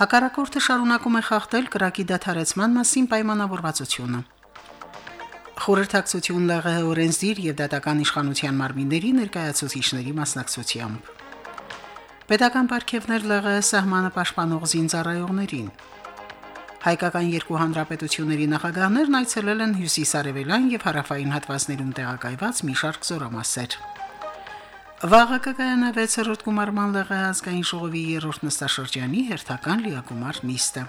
Հակառակորդը շարունակում է խախտել կրակի դադարեցման մասին պայմանավորվածությունը։ Խորհրդակցություն ԼՂՀ օրենսդիր եւ դատական իշխանության մարմինների ներկայացուցիչների մասնակցությամբ։ Պետական պարգևներ ԼՂՀ սահմանը պաշտպանող զինծառայողներին։ Հայկական երկու հանրապետությունների նախագահներն այցելել են հյուսիսարևելյան եւ հարավային հատվածներում տեղակայված մի շարք զորամասեր։ Վաղը կկայանա 6-րդ գումարման ԼՂ ազգային ժողովի 3-րդ նստաշրջանի հերթական լիագումար նիստը։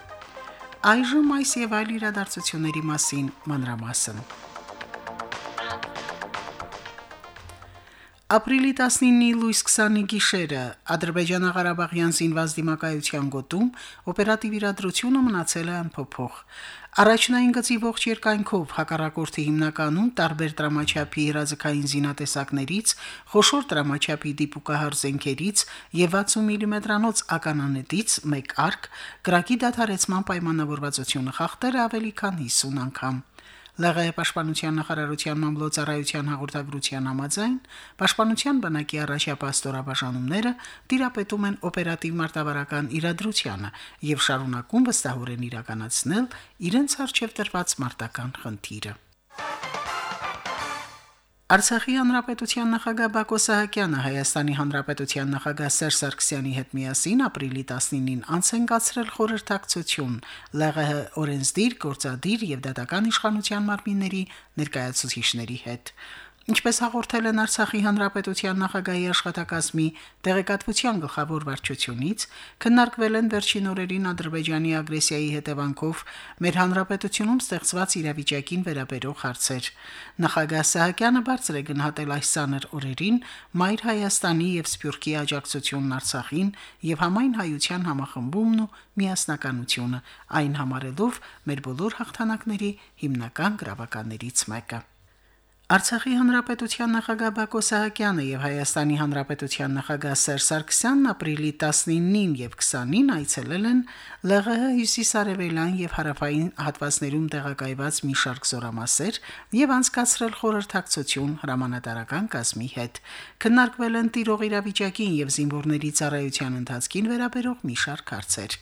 Այժմ այս եւ այլ իրադարձությունների մասին մանրամասն։ Ապրիլի 19-ի լույս 20-ի գիշերը. Ադրբեջանա-Ղարաբաղյան զինված դիմակայության գոտում օպերատիվ իրադրությունը մնացել է անփոփոխ։ Առաջնային գծի ողջ երկայնքով հակառակորդի հիմնականում տարբեր դրամաչափի հրաձգային զինատեսակներից, խոշոր դրամաչափի դիպուկահար զենքերից եւ 60 մմ-անոց ականանետից մեկ արկ գրակի դադարեցման պայմանավորվածությունը խախտել ավելի քան 50 անգամ։ ԼՂՀ պաշտպանության նախարարության մամլոյցարայության հաղորդագրության համաձայն պաշտպանության բանակի առաջապատстоրաբաժանումները տիրապետում են օպերատիվ մարտավարական իրադրությանը եւ շարունակում վստահորեն իրականացնել իրենց արժեվ տրված մարտական խնդիրը։ Արցախի հանրապետության նախագահ Բակո Սահակյանը Հայաստանի հանրապետության նախագահ Սերժ Սարգսյանի հետ միասին ապրիլի 19-ին անց են կացրել խորհրդակցություն. ԼՂՀ օրենսդիր, գործադիր եւ դատական իշխանության մարմինների ներկայացուցիչների հետ։ Ինչպես հաղորդել են Արցախի հանրապետության նախագահի աշխատակազմի տեղեկատվության գլխավոր վարչությունից, քննարկվել են վերջին օրերին Ադրբեջանի ագրեսիայի հետևանքով մեր հանրապետությունում ստեղծված իրավիճակին վերաբերող հարցեր։ Նախագահ Սահակյանը բարձր է գնահատել այս ցաներ օրերին Մայր Հայաստանի եւ Սփյուռքի աջակցությունն Արցախին եւ համայն հայության համախմբումն ու միասնականությունը, այն համարելով մեր բոլոր հաղթանակների հիմնական գրավականներից մեկը։ Արցախի հանրապետության նախագահ Բակո Սահակյանը եւ Հայաստանի հանրապետության նախագահ Սերժ Սարգսյանն ապրիլի 19-ին եւ 20-ին այցելել են ԼՂՀ հյուսիսարևելյան եւ հարավային հատվածներում տեղակայված մի շարք զորամասեր եւ անցկացրել խորհրդակցություն հրամանատարական կազմի հետ։ Քննարկվել են տիրող իրավիճակին եւ զինվորների ծառայության ընթացքին վերաբերող մի շարք հարցեր։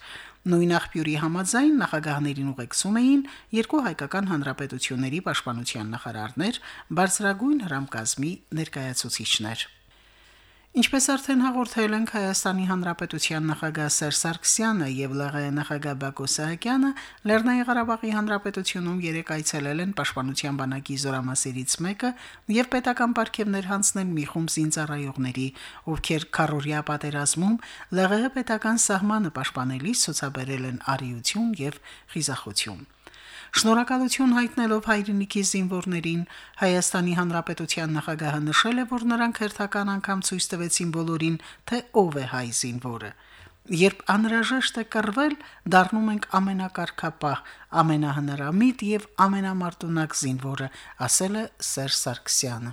Նույն աղբյուրի համաձայն նախագահներին ուղեկցում էին երկու հայկական հանրապետությունների պաշտպանության նախարարներ, բարձրագույն հրամկազմի ներկայացուցիչներ։ Ինչպես արդեն հաղորդել ենք Հայաստանի Հանրապետության նախագահ Սերժ Սարգսյանը եւ ԼՂՀ նախագահ Բակո Սահակյանը Լեռնային Ղարաբաղի Հանրապետությունում երեք այցելել են Պաշտպանության բանակի զորամասերից մեկը եւ պետական պարգևներ հանձնել մի խումբ զինծառայողների, ովքեր քարորիա պատերազմում ԼՂՀ պետական սահմանը պաշտպանելիս ցուցաբերել են արիություն եւ խիզախություն։ Շնորհակալություն հայտնելով հայրենիքի զինվորներին, Հայաստանի Հանրապետության նախագահը նշել է, որ նրանք հերթական անգամ ցույց տվեցին բոլորին, թե ով է հայ զինվորը։ Երբ անհրաժեշտ է կռվել, դառնում ենք ամենակարգապահ, ամենահնարամիտ եւ ամենամարտունակ զինվորը, ասել է Սերժ Սարգսյանը։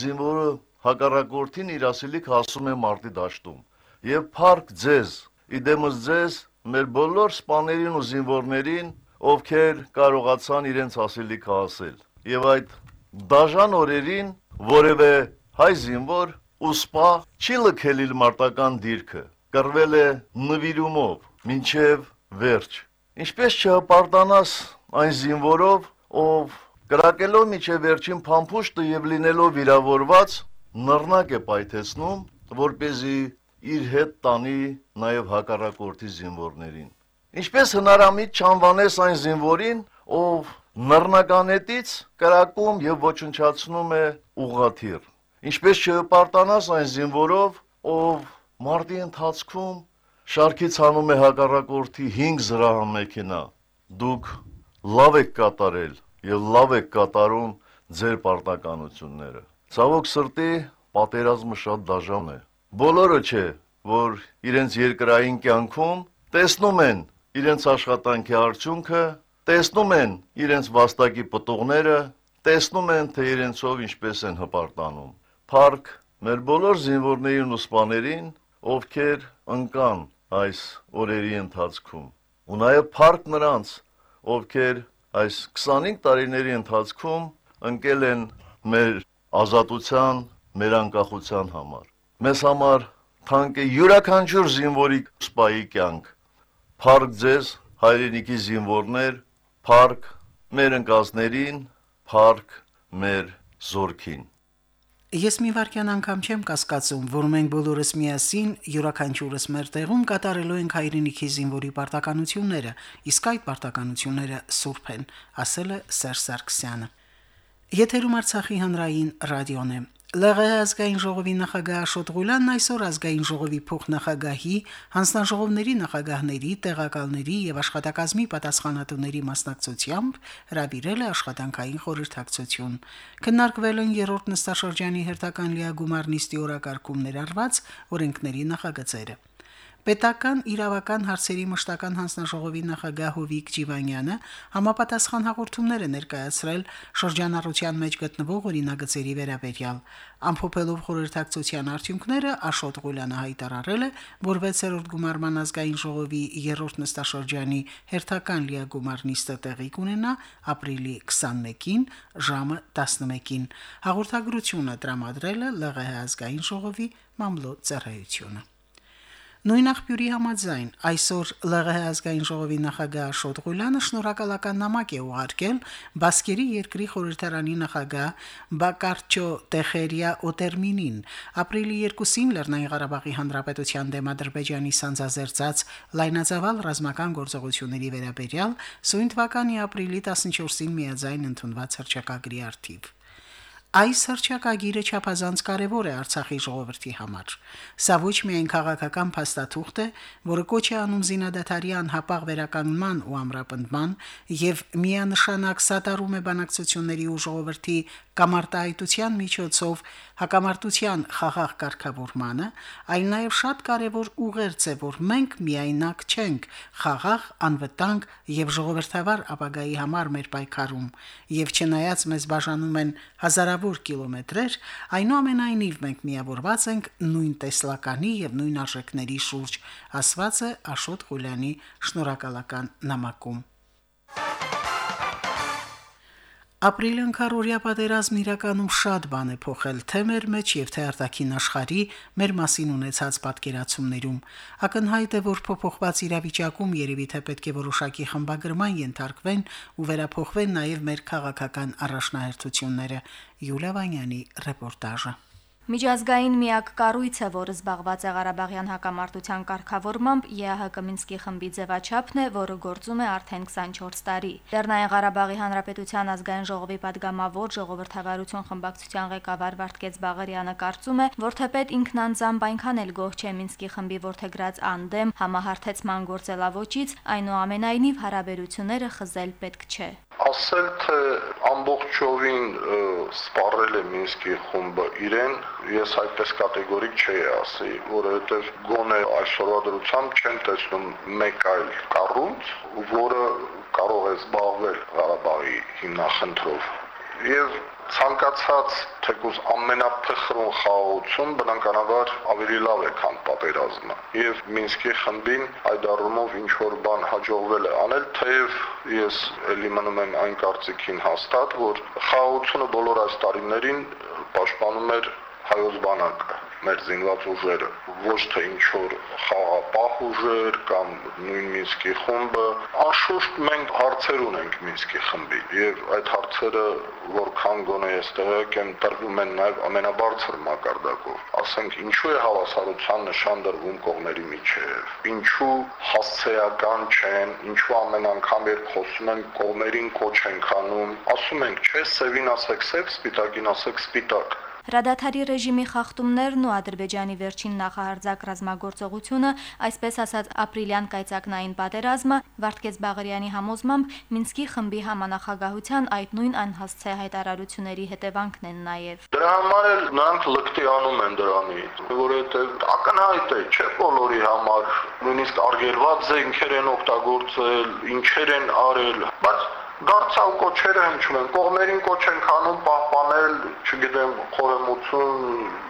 Զինվորը հակառակորդին իր ասելիք հասում է մարտի դաշտում։ Եվ փառք ձեզ, իդեմս ձեզ, մեր բոլոր սպաներին ու զինվորներին ովքեր կարողացան իրենց ասելիքը ասել։ Եվ այդ դաժան օրերին որևէ հայ զինվոր ու սպա չի լքել իր մարտական դիրքը, կռվել է նվիրումով, ինչև վերջ։ Ինչպես չհպարտանաս այն զինվորով, ով կրակելով միջև վերջին փամփուշտը եւ լինելով վիրավորված նռնակ է պայթեցնում, որ เป զի իր հետ տանի նաև հակառակորդի զինվորներին։ Ինչպես հնարամիտ չանվանես այն զինվորին, ով նռնականետից կրակում եւ ոչնչացնում է ուղղաթիռ։ Ինչպես չհպարտանաս այն զինվորով, ով մարտի ընթացքում շարքից հանում է հակառակորդի 5 զրահամեքենա։ Դուք լավ եք կատարել եւ լավ եք կատարում ձեր պարտականությունները։ Ցավոք սրտի պատերազմը շատ դաժան է։ Բոլորը չէ, որ իրենց երկրային կյանքում տեսնում են իրենց աշխատանքի արդյունքը տեսնում են իրենց վաստակի պտուղները, տեսնում են, թե իրենցով ինչպես են հպարտանում։ Փառք մեր բոլոր զինվորներին ու սպաներին, ովքեր ընկան այս օրերի ընթացքում։ Ու նաև փառք նրանց, ովքեր այս 25 տարիների ընթացքում ընկել են մեր ազատության, մեր անկախության համար։ Մեզ համար թանկ է յուրաքանչյուր զինվորի սպայի կյանք։ Փառք ձեզ, հայրենիքի զինվորներ, Փառք մեր ընկածներին, փառք մեր զորքին։ Ես մի վարքյան անգամ չեմ կասկածում, որ մենք բոլորս միասին յուրաքանչյուրս մեր տեղում կատարելու ենք հայրենիքի զինվորի պարտականությունները, իսկ այդ պարտականությունները սուրբ են, ասել է Սերժ Սարգսյանը։ Եթերում Արցախի հանրային ռադիոն է։ ԼՂՀ ազգային ժողովի նախագահ Աշոտ Ղուլյանն այսօր ազգային ժողովի փոխնախագահի, հանձնաժողովների նախագահների, տեղակալների եւ աշխատակազմի պատասխանատուների մասնակցությամբ հրավիրել է աշխատանքային խորհրդակցություն։ Քննարկվել են երրորդ նստաշրջանի հերթական լիագումար նիստի օրակարգում ներառված օրենքների նախագծերը։ Պետական իրավական հարցերի մշտական հանձնաժողովի նախագահ Հովիկ Ջիվանյանը համապատասխան հաղորդումներ է ներկայացրել շրջանառության մեջ գտնվող օրինագծերի վերաբերյալ։ Ամփոփելով խորհրդակցության արդյունքները Աշոտ Ղուլյանը հայտարարել է, որ 6-րդ գումարման ազգային ժողովի երրորդ նստաշրջանի հերթական լիագումար նիստը տեղի կունենա ապրիլի 21-ին ժամը 11-ին։ Հաղորդագրությունը տրամադրել է ԼՂՀ ազգային ժողովի մամլո ծառայությունը։ Նույն աղբյուրի համաձայն այսօր ԼՂՀ ազգային ժողովի նախագահ Աշոտ Ղուլյանը շնորհակալական նամակ է ուղարկել Բասկերի երկրի խորհրդարանի նախագահ Բակարչո Տեխերիա Օտերմինին ապրիլի 2-ին Լեռնային Ղարաբաղի Հանրապետության դեմ Ադրբեջանի սանձազերծած լայնածավալ ռազմական գործողությունների վերաբերյալ սույն թվականի ապրիլի 14-ին միաձայն ընդունված հրճակագրի արդիվ։ Այս հրճակագիրը չափազանց կարևոր է Արցախի ժողովրդի համար։ Սա ոչ միայն քաղաքական փաստաթուղթ է, որը կոչ է անում զինադատարի անհապաղ վերականգնման ու ամրապնդման եւ միանշանակ սատարում է բանակցությունների ու ժողովրդի կամարտահայտության միջոցով հակամարտության խաղաղ կարգավորմանը, այլ նաև շատ կարևոր ուղերձ է, որ մենք միայնակ չենք խաղաղ, անվտանգ եւ ժողովրդավար ապագայի համար մեր պայքարում, եւ չնայած մեզ բաժանում են հազարավոր կիլոմետրեր, այնուամենայնիվ մենք միավորված ենք նույն տեսլականի եւ նույն արժեքների շուրջ, ասված է Աշոտ Ղուլյանի շնորհակալական նամակում։ Ապրիլյան քարորիա պատերազմն իրականում շատ բան է փոխել թե մեր մեջ եւ թե արտաքին աշխարհի մեր մասին ունեցած պատկերացումներում։ Ակնհայտ է, որ փոփոխված իրավիճակում երևի թե պետք է որոշակի խմբագրման ենթարկվեն ու վերափոխվեն նաեւ մեր քաղաքական առաջնահերթությունները։ Յուլիա Վանյանի ռեպորտաժը։ Միջազգային միակ կառույցը, որը զբաղված է Ղարաբաղյան հակամարտության կարգավորմամբ, ԵԱՀԿ Մինսկի խմբի ձևաչափն է, որը գործում է արդեն 24 տարի։ Լեռնային Ղարաբաղի Հանրապետության ազգային ժողովի падգամավոր ժողովրդավարություն խմբակցության ղեկավար Վարդգես Բաղարյանը կարծում է, որ թեպետ ինքնանձամբ այնքան էլ գոհ չէ Մինսկի խմբի ворթեգրած անդեմ համահարթեցման գործելավոճից, այնուամենայնիվ հարաբերությունները խզել պետք չէ ասել թե ամբողջովին սպառել է Մինսկի խումբը իրեն ես այդպես կատեգորիկ չէի ասի, որովհետև գոնե այսօրվա դրությամբ չեմ տեսնում մեկ այլ կառույց, որը կարող է զբաղվել Ղարաբաղի հիմնախնդրով եւ ցանկացած թեկուզ ամենափխրուն խաղաղություն բնականաբար ավելի լավ է, քան պատերազմը։ Եվ Մինսկի խմբին այդ առումով ինչ որ բան հաջողվել է անել, թեև ես ելի մնում եմ այն կարծիքին հաստատ, որ խաղաղությունը բոլոր այս տարիներին պաշտպանում էր հայոց բանակը մեր զինված ուժերը, ոչ թե ինչ որ խաղապահ ուժեր կամ նույն Մինսկի խումբը, անշուշտ մենք հարցեր ունենք Մինսկի խմբի եւ այդ հարցերը որքան գոնե ես տեղեկ եմ տրվում են նաեւ ամենաբարձր մակարդակով։ Ասենք ինչու է հավասարության նշան դրվում կողմերի միջև։ Ինչու հասցեական չեն, ինչու ամեն անգամ երբ խոսում են կողմերին կոչ են քանում, ասում ենք, չէ, սևին ասեք սև, սպիտակին ասեք սպիտակ Հրադադարի ռեժիմի խախտումներն ու Ադրբեջանի վերջին նախահարձակ ռազմագործողությունը, այսպես ասած ապրիլյան կայծակնային պատերազմը Վարդգես Բաղարյանի համոզմամբ Մինսկի խմբի համանախագահության այդ նույն անհասցե հայտարարությունների հետևանքն են նաև։ Դրա համար էլ նրանք լկտի անում են դրանից, որովհետև ակնհայտ է, չէ՞ բոլորի համար, նույնիսկ արգելված զենքեր են օգտագործել, ինչեր են արել, բայց դարձյալ կոչերը հնչում են կողմերին կոչ են քանում պահպանել չգիտեմ խորեմություն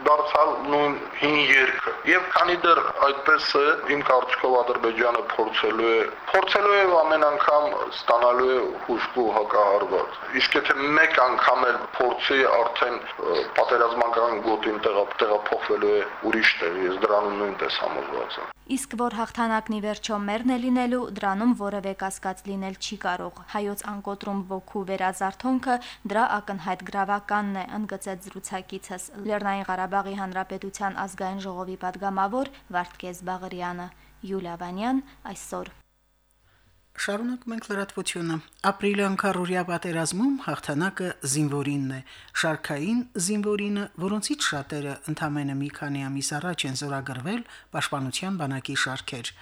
դարձյալ նույն հին երկը եւ քանի դեռ այդպես է իմ կարծիքով ադրբեջանը փորձելու է փորձելու է ամեն անգամ ստանալու է հուշկու հակահարված իսկ եթե մեկ անգամ էլ փորձի արդեն պատերազմական գոտին տեղափոխվելու է ուրիշ տեղ ես դրանում նույնպես համոզված եմ Իսկ որ հաղթանակն ի վերջո մերն է լինելու, դրանում որևէ կասկած լինել չի կարող։ Հայոց Հայաստան կոտրում ոգու վերազարթոնքը դրա ակնհայտ գրավականն է, ընդգծեց զրուցակիցս Լեռնային Ղարաբաղի Հանրապետության ազգային ժողովի падգամավոր Վարդգես Բաղարյանը։ Յուլիա Վանյան այսօր Շարունակում ենք լրատվությունը։ Ապրիլյան քարորիա պատերազմում հաղթանակը զինվորինն է։ Շարքային զինվորինը, որոնցից շատերը ընդամենը մի քանի ամիս առաջ են զորագրվել Պաշտպանության բանակի շարքեր։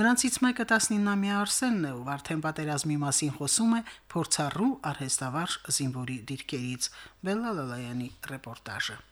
Նրանցից մեկը 19-ամյա Արսենն է, ով արդեն պատերազմի մասին խոսում է փորձառու արհեստավար զինվորի դիրքերից։ Բելլալալայանի ռեպորտաժը։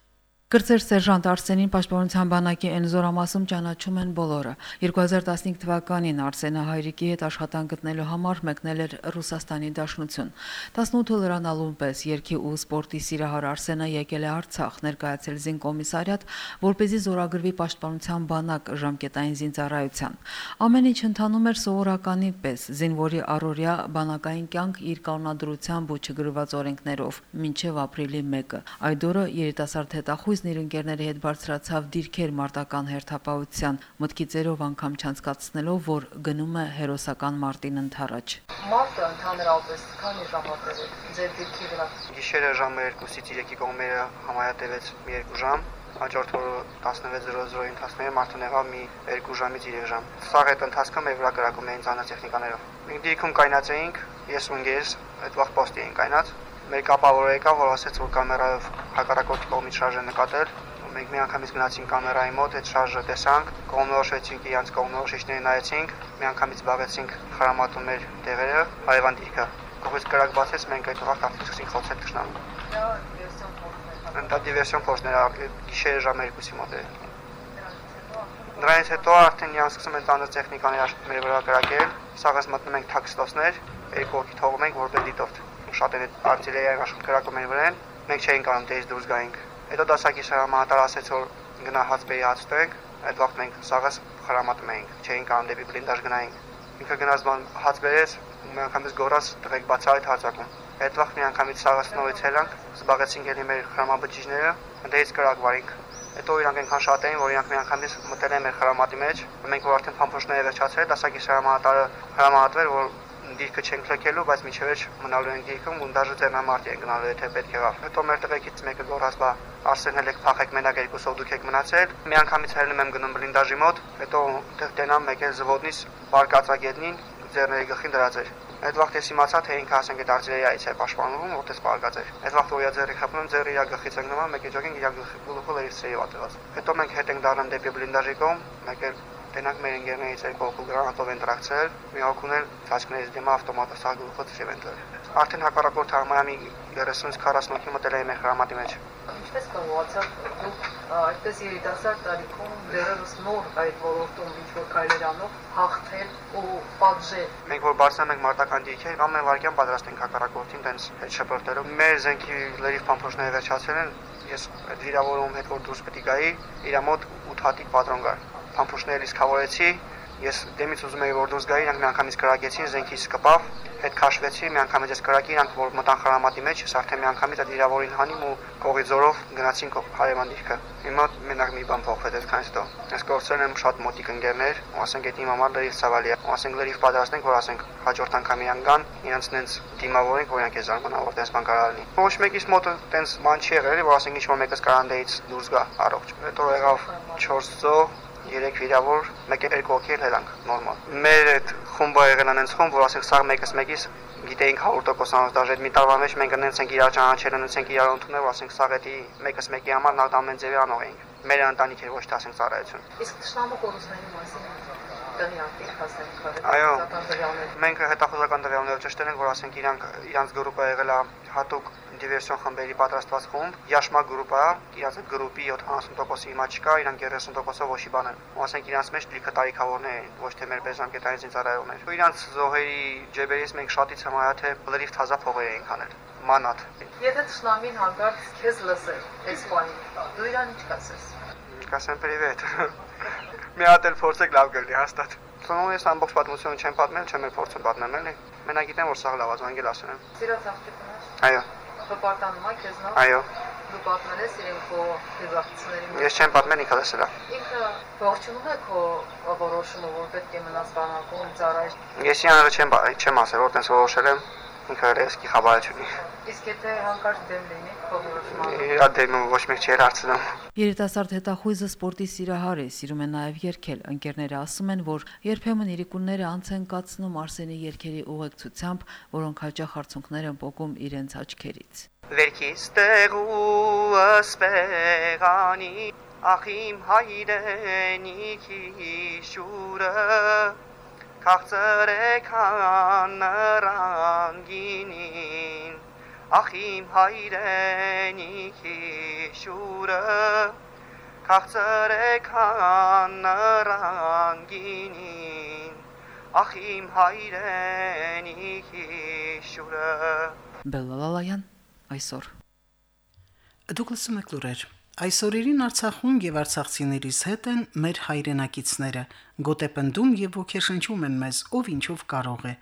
Կրծեր սերժանտ Արսենին Պաշտպանության բանակի Էնզորամասում ճանաչում են բոլորը։ 2015 թվականին Արսենը հայրիկի հետ աշխատանք գտնելու համար մեկնել էր Ռուսաստանի Դաշնություն։ 18 լրանալուն պես երկի ու սպորտի սիրահար Արսենը եկել է Արցախ, ներկայացել զինկոմիսարիատ, որ เป զի զորագրվի Պաշտպանության բանակ ժամկետային զինծառայության։ Ամեն ինչ ընթանում էր սովորականի պես, զինվորի առօրյա բանակային կյանք իր կանոնադրությամբ ու չգրված օրենքներով, մինչև ապրիլի 1-ը։ Այդ օրը երիտասարդ հետախույզ Հույզն իր ընկերների հետ բարձրացավ դիրքեր մարտական հերթապահության, մտքի ծերով անգամ չանցկացնելով, որ գնում է հերոսական մարտին ընթരാճ։ Մարտը ընդհանրապես քանի ժամ է ձեր դիրքի վրա։ Գիշերը ժամը 2-ից 3-ի կողմերը համայատևեց մի 2 ժամ, հաջորդ օրը 16:00-ի ընթացքում մարդուն եղավ մի 2 ժամից 3 ժամ։ Սաղ այդ ընթացքում մեր վրա կրակում էին ցանց տեխնիկաներով։ Մենք դիրքում կայնած էինք, ես ու ինքս այդ վաղ պոստի էինք կայնած մեր կապավորը եկավ, որ ասեց, որ կամերայով հակառակորդի կողմից շարժ է նկատել։ Մենք մի անգամից գնացինք կամերայի մոտ, այդ շարժը տեսանք, կողմնորոշեցինք իրանց կողմնորոշիչների նայեցինք, մի անգամից զբաղեցինք խրամատում մեր տեղերը, հարևան դիրքը։ Կողմից կրակ բացեց, մենք այդ ուղղակի արդեն սկսեցինք խոցել ճշնամու։ Դա դիվերսիոն փոստներ գիշերը ժամը 2-ի մոտ է։ Դրանից հետո արդեն իրան սկսում են տանը տեխնիկաներ մեր վրա կրակել, սաղս մտնում ենք թաքստոսներ, երկու հոգի թողում ենք որպես դիտորդ շատ են արտիլերիայի աշխատ կրակում են վրան, մենք չէինք կարող դեից դուրս գայինք։ Հետո դասակի հրամանատար ասեց, որ գնահած բեյացտենք, այդ վաղտ մենք սաղս խրամատում էինք, չէինք կարող դեպի բլինդաժ գնայինք։ Ինքը գնաց բան հաց բերեց, մի անգամից գորած տղեկ բացարիտ հացակում։ Այդ վաղտ մի անգամից սաղս նորից ելանք, զբաղեցինք ելի մեր խրամաբջիջները, դեից կրակ վարինք։ Հետո իրանք այնքան շատ էին, որ իրանք մի անգամից մտել են մեր խրամատի մեջ, մենք որ արդեն փամփոշները վերջացրել, դասակի հրամանատարը հրամանատվել, որ դիրքը չենք լքելու, բայց միջև էջ մնալու են դիրքում ու դաժե ձեռնամարտի են գնալու, եթե պետք եղավ։ Հետո մեր տղեկից մեկը գոռաց, բա Արսենել եք փախեք մենակ երկուսով դուք եք մնացել։ Մի անգամից հելնում եմ գնում բլինդաժի մոտ, հետո դեռ տենամ մեկ էլ զվոդնից բարկածագետնին ձեռների գլխին դրած էր։ Այդ վաղտ ես իմացա, թե ինքը ասենք այդ արտիլերիայից է պաշտպանում, որտես բարկած էր։ Այդ վաղտ որ իր ձեռի խփնում, ձեռի իր գլխից ընկնում, մեկ էջոքին իր գլխի գլուխը լերիցեի վատված։ Հետո մենք հետ ենք դառնում դեպի բլինդաժի կողմ, մեկ էլ Տենակ մեր ընկերներից երկու հոգու գրանատով են տրակցել, մի հոգուն էլ ցածկներից դիմա ավտոմատը սագլուխը ծև են դրել։ Արդեն հակառակորդ համարամի 30-ից 40 հոգի մտել է մեր հրամատի մեջ։ Ինչպես կողացավ դուք այդպես երիտասարդ տարիքում դեռևս նոր այդ ոլորտում ինչ որ քայլեր անող հաղթել ու պատժել։ Մենք որ բարձրանում ենք մարտական դիրքեր, ամեն վարքյան պատրաստ ենք հակառակորդին տենց հետ շփրտելով։ Մեր զենքի լրիվ փամփոշները վերջացել են, ես այդ վիրավորում հետ որ դուրս պետք է գայի, իր մոտ 8 հատիկ պատրոն կար փամփուշտներից քավորեցի ես դեմից ուզում էի որ դուրս գայի, իրանք միանգամից կրակեցին, զենքից կպավ, հետ քաշվեցի, միանգամից ես կրակի, իրանք որ մտան խրամատի մեջ, ես արդեն միանգամից այդ իրավորին հանիմ ու կողի ձորով գնացինք հարևան դիրքը։ Հիմա մենակ մի բան փոխվեց այդքանից հետո։ Ես գործել եմ շատ մոտիկ ընկերներ, ու ասենք այդ իմ համար լրիվ ցավալի է։ Ու ասենք լրիվ պատրաստենք, որ ասենք հաջորդ անգամ իրան գան, իրանց նենց դիմավորենք, որ իրանք է զարմանա, որ տես բան կարող լինի։ Ոչ մեկից մոտը տենց բան չի եղել, որ ասենք ինչ որ մեկս կարանդեից դուրս գա առողջ։ Հետո եղավ 4 ծով 3 վիրավոր, 1-2 հոգի հելանք նորմալ։ Մեր այդ խումբը եղել անենց խումբ, որ ասենք սա մեկս մեկից գիտեինք 100%-անոց դաժե այդ մի տարվա մեջ մենք ընենց ենք իրար ճանաչել, ընենց ենք իրար ընդունել, որ ասենք սա գետի մեկս մեկի համար նա ամեն ձևի անող էինք։ Մեր ընտանիք էր ոչ թե ասենք ծառայություն։ Իսկ տշնամու կորուստների մասին Այո։ Մենք հետախուզական տվյալներով ճշտել ենք, որ ասենք իրանք իրանց գրուպը եղել է հատուկ դիվերսիոն խմբերի պատրաստված խումբ, Յաշմա գրուպը, իրանց այդ գրուպի 70%-ի հիմա չկա, իրանք 30%-ով ոչի բան են։ Ու ասենք իրանց մեջ լիքը տարիքավորներ են, ոչ թե մեր բեզամկետային զինծառայողներ։ Ու իրանց զոհերի ջեբերից մենք շատից համարյա թե լրիվ թազա փողեր էինք անել։ Մանատ։ Եթե տշնամին հանկարծ քեզ լսեր, այս բանին, դու իրան ինչ կասես։ Կասեմ պրիվետ։ Մի հատ էլ փորձեք լավ գտնի հաստատ։ Ցնուն ես ամբողջ պատմությունը չեմ պատմել, չեմ էլ փորձում պատմել, էլի։ Մենակ գիտեմ որ սա լավ ազանգել ասել եմ։ Սիրած աղջիկն ես։ Այո, Հպարտանում է քեզ նո։ այո։ Դու պատմել ես իրեն քո դիվացիների մեջ։ Ես չեմ պատմել ինքը լսել է։ Ինքը ողջունում է քո որոշումը, որ պետք է մնաս բանակում, ծառայես։ Ես իրանը չեմ չեմ ասել, որ տենց որոշել եմ։ Ինքը ռեսկի խաբարը չունի։ Իսկ եթե հանկարծ դեմ լինի քո որոշմանը։ Իրա դեմը ոչ մեկ չի հարցնում։ Երիտասարդ հետախույզը սպորտի սիրահար է, սիրում է նաև երգել։ Ընկերները ասում են, որ երբեմն իրիկունները անց են կացնում Արսենի երգերի ուղեկցությամբ, որոնք հաճախ արցունքներ են պոկում իրենց աչքերից։ Վերքիս տեղու ասպեղանի ախ իմ հայրենիքի շուրը քաղցր է քան նրան ախ իմ հայրենիքի շուրը քաղցր է քան նրան ախ իմ հայրենիքի շուրը Բելլալալայան այսօր Դուք լսում եք լուրեր։ Այսօրերին Արցախում եւ արցախցիներից հետ են մեր հայրենակիցները, գոտեպնդում եւ ոգեշնչում են մեզ, ով ինչով կարող է։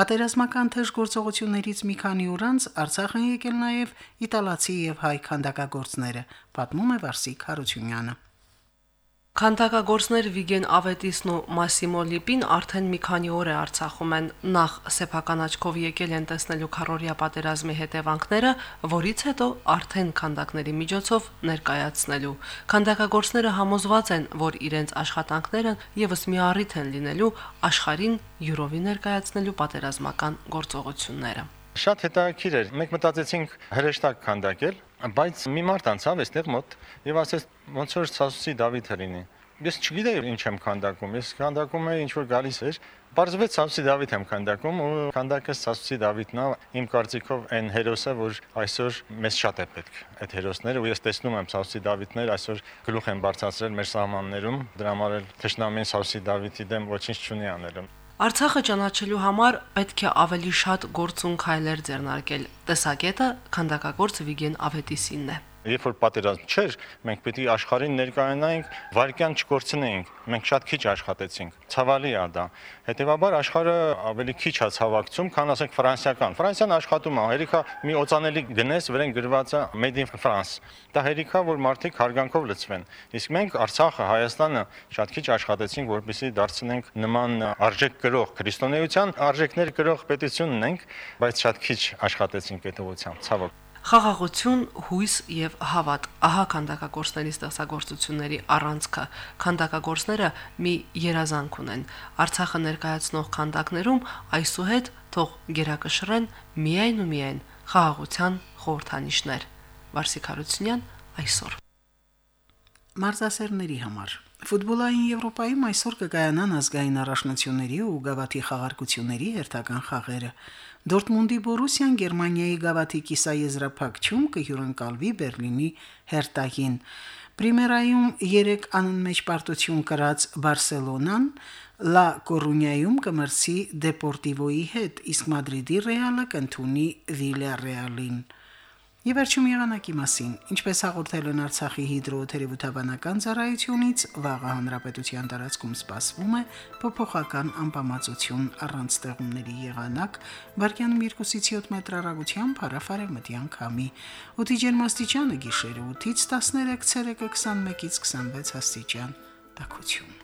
Պատերազմական թեժ գործողություններից մի քանի օր անց Արցախ են եկել նաեւ իտալացի եւ հայ քանդակագործները, պատմում է Վարսիկ Հարությունյանը։ Քանդակագործներ Վիգեն Ավետիսն ու Մասիմո Լիպին արդեն մի քանի օր է Արցախում են նախ սեփական աչքով եկել են տեսնելու քարորիա պատերազմի հետևանքները, որից հետո արդեն քանդակների միջոցով ներկայացնելու։ Քանդակագործները համոզված են, որ իրենց աշխատանքները եւս մի առիթ են լինելու աշխարհին յուրովի ներկայացնելու պատերազմական գործողությունները։ Շատ հետաքրքիր էր։ Մենք մտածեցինք հրեշտակ քանդակել, բայց մի մարդ անցավ այստեղ մոտ եւ ասեց ոնց որ Սասուսի Դավիթ հրինի։ Ես չգիտեի ինչ եմ քանդակում։ Ես քանդակում էի ինչ որ գալիս էր։ Բարձվեց Սասուսի Դավիթ եմ քանդակում ու քանդակը Սասուսի Դավիթն է իմ կարծիքով այն հերոսը, որ այսօր մեզ շատ է պետք։ Այդ հերոսները ու ես տեսնում եմ Սասուսի Դավիթներ այսօր գլուխ են բարձրացրել մեր սահմաններում, դրա համար էլ Թշնամին Սասուսի Դավիթի դեմ ոչինչ չունի անելու։ Արցախը ճանաչելու համար պետք է ավելի շատ գործուն քայլեր ձեռնարկել։ Տեսակետը քանդակագործ Վիգեն Ավետիսինն է։ Երբ որ պատերազմ չէր, մենք պիտի աշխարհին ներկայանայինք, վարկյան չկորցնեինք։ Մենք շատ քիչ աշխատեցինք։ Ցավալի է դա։ Հետևաբար աշխարհը ավելի քիչ է ցավակցում, քան ասենք ֆրանսիական։ Ֆրանսիան աշխատում է, հերիքա մի օծանելի գնես, վրան գրված է Made in France։ Դա հերիքա, որ մարդիկ հարգանքով լցվեն։ Իսկ մենք Արցախը, Հայաստանը շատ քիչ աշխատեցինք, որպեսզի դարձնենք նման արժեք գրող քրիստոնեության արժեքներ գրող պետություն ունենք, բայց շատ քիչ աշխատեցինք այդ ուղղությամբ, ցավոք։ Խաղաղություն, հույս եւ հավատ ահա քանդակագործների ստեղծագործությունների առանցքը։ Քանդակագործները մի երազանք ունեն։ Արցախը ներկայացնող քանդակներում այսուհետ թող գերակշռեն միայն ու միայն խաղաղության խորհրդանիշներ։ Վարսիկ Հարությունյան այսօր Մարզասերների համար. Ֆուտբոլային Եվրոպայում այսօր կկայանան ազգային առաջնությունների ու գավաթի խաղարկությունների հերթական խաղերը։ Դորտմունդի Բորուսիան Գերմանիայի գավաթի կիսաեզրափակչում կհյուրընկալվի Բերլինի Հերտային։ Պրիմերայում 3 անընմեջ պարտություն կրած Բարսելոնան Լա Կորունյայում կմրցի Դեպորտիվոյի հետ, իսկ Մադրիդի Ռեալը կընդունի Վիլյարեալին։ Եվ վերջում եղանակի մասին, ինչպես հաղորդել են Արցախի հիդրոթերապևտաբանական ծառայությունից, վաղը հանրապետության տարածքում սպասվում է փոփոխական անբավարարություն առանց ստեղումների եղանակ, վարկյանում 2-ից 7 մետր հեռագությամբ հարավարևմտյան քամի։ Օդի ջերմաստիճանը գիշերը 8-ից 13 ցելսիուսը 21-ից 26 աստիճան։ Տաքություն։